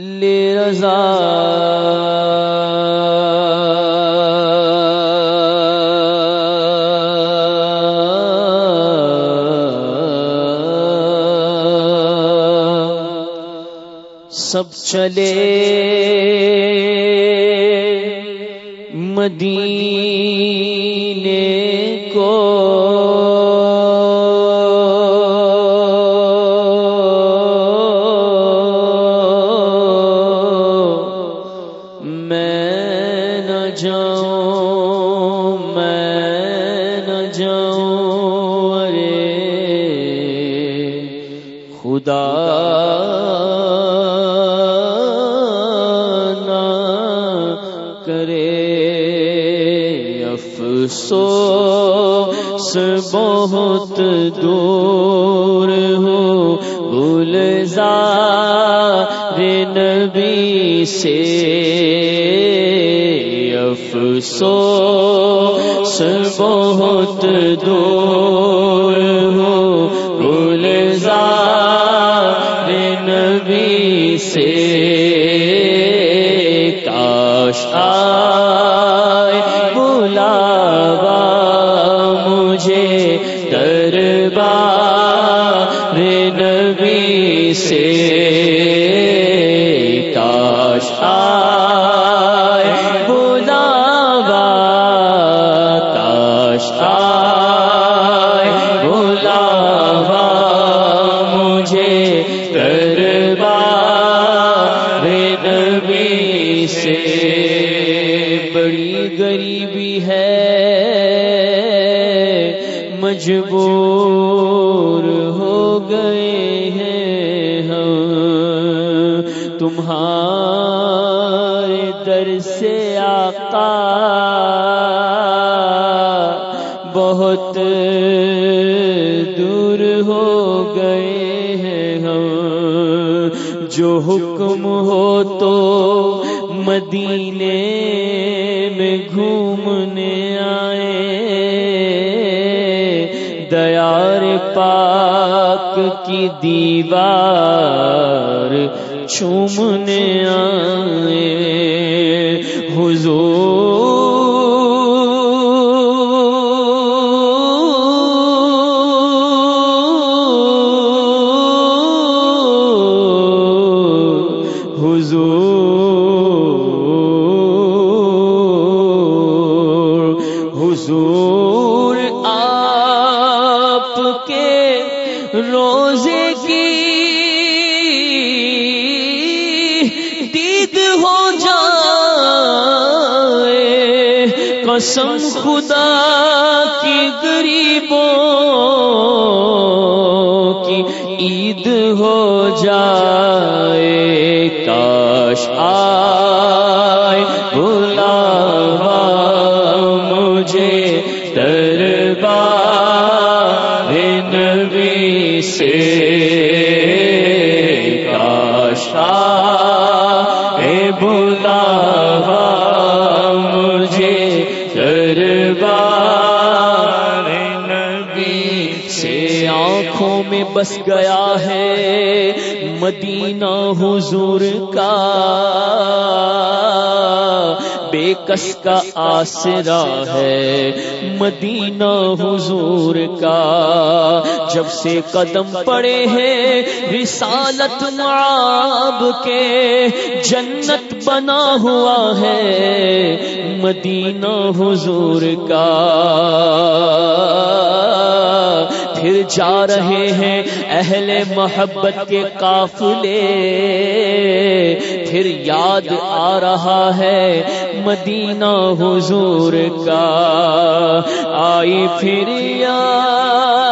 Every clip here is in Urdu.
لے رضا کرے افسوس بہت دور ہو گلزار نبی سے افسوس بہت دور ہو گلزار نبی سے سے کاش آئے بلاوا کاش آئے بلاوا مجھے دربار نبی سے بڑی غریبی ہے، مجبور تمہارے در سے آقا بہت دور ہو گئے ہیں ہم۔ جو حکم ہو تو مدینے میں گھومنے آئے۔ دیار پاک کی دیوار چومنے آئے۔ حضور قسم خدا کی غریبوں کی عید ہو جائے کاش آئے بلاوا مجھے۔ دربار نبی سے آنکھوں میں بس گیا ہے مدینہ حضور کا بے کس کا آسرا ہے۔ مدینہ حضور کا جب سے قدم پڑے ہیں رسالت معاب کے جنت بنا ہوا ہے۔ مدینہ حضور کا پھر جا رہے ہیں اہل محبت کے قافلے۔ پھر یاد آ رہا ہے مدینہ حضور کا۔ آئی پھر یاد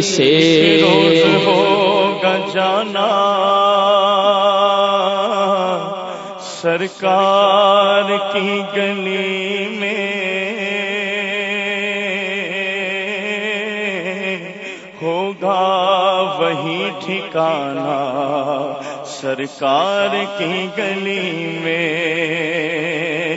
سے سے روز ہوگا جانا سرکار کی گلی میں ہوگا وہی ٹھکانا سرکار کی گلی میں۔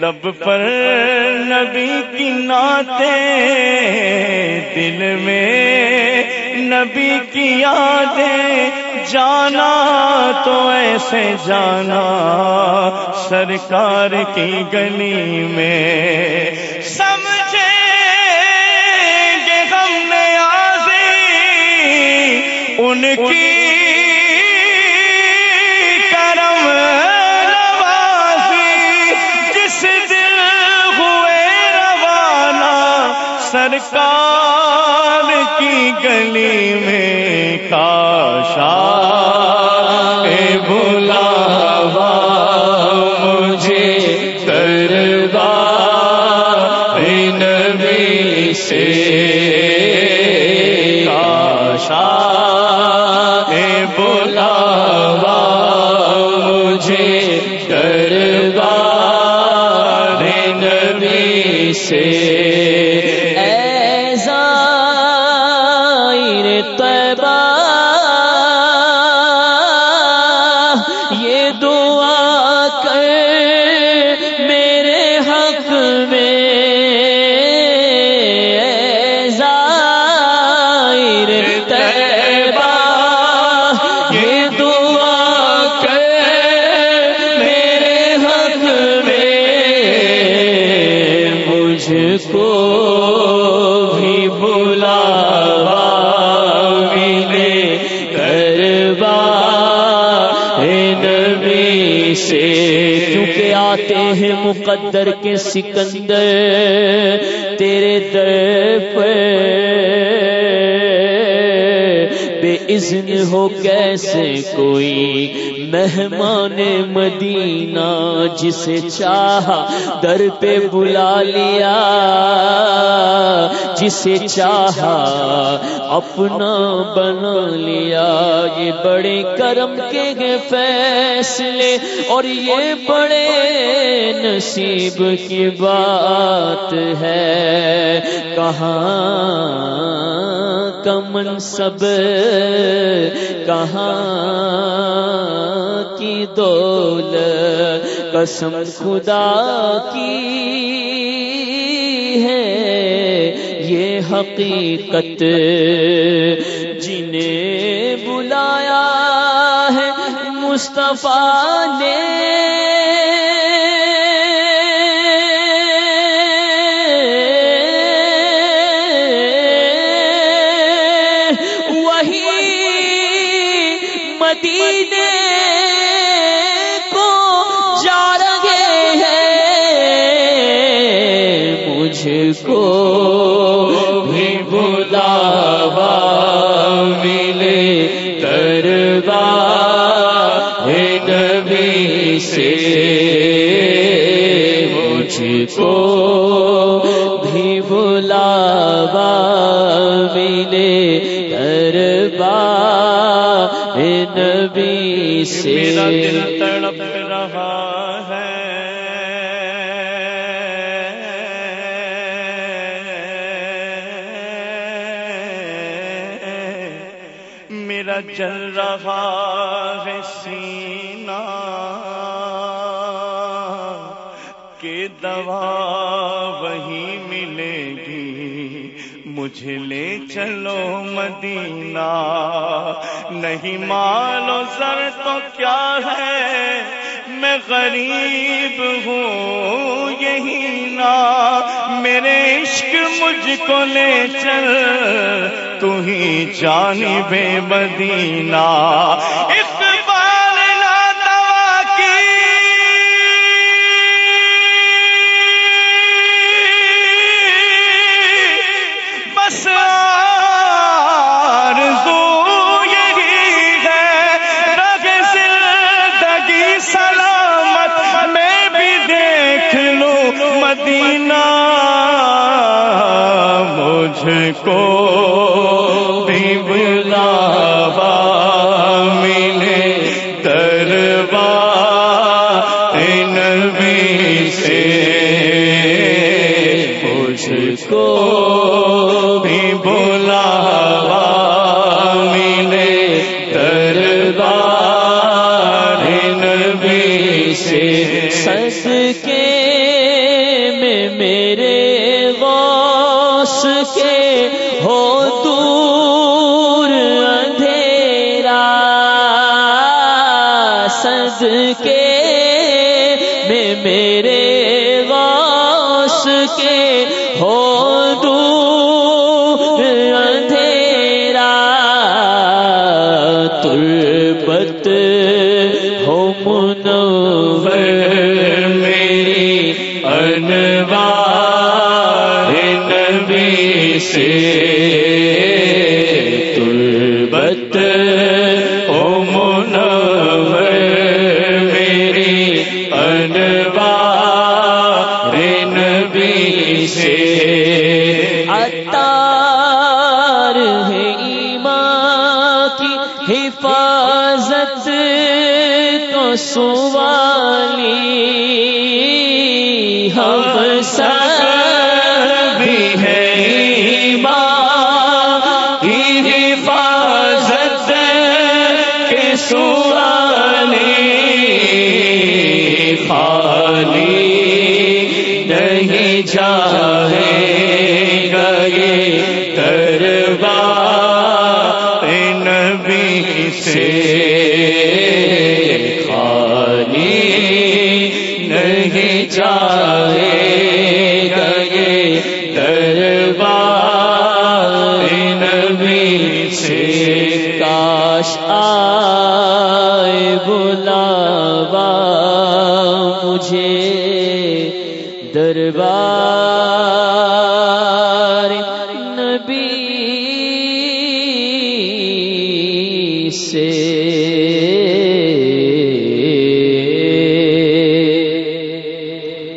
لب پر نبی کی نعتیں دل میں۔ نبی کی یادیں جانا تو ایسے جانا سرکار کی گلی میں۔ سمجھے ان کی کرم نوازی جس دل ہوئے روانہ سرکار کی گلی میں سے مقدر کے سکندر تیرے در پہ بے اذن ہو کیسے کوئی مہمان مدینہ جسے چاہا در پہ بلا لیا، جسے چاہا اپنا بنا لیا۔ یہ بڑے کرم کے فیصلے اور یہ بڑے نصیب کی بات ہے۔ کہاں کمن سب کہاں کی دول قسم خدا کی ہے یہ حقیقت جنہیں بلایا ہے مصطفیٰ نے۔ نبی سے میرا دل تڑپ رہا ہے۔ میرا جل رہا ہے۔ مجھے لے چلو مدینہ۔ نہیں مالو سر تو کیا ہے؟ میں غریب ہوں، یہی نا۔ میرے عشق مجھ کو لے چل، تو ہی جانی بے مدینہ۔ کو بھی بلاوا ملے دربار نبی سے سس کے میں میرے غوث کے ہو کے میں میرے غوث کے ہو دور اندھیرا تربت اتار ہے ایمان کی حفاظت کو سوالی ہم سب بھی ہے ایمان کی حفاظت کے سوالی خالی نہیں جائے سے کاش آئے بلاوا مجھے دربار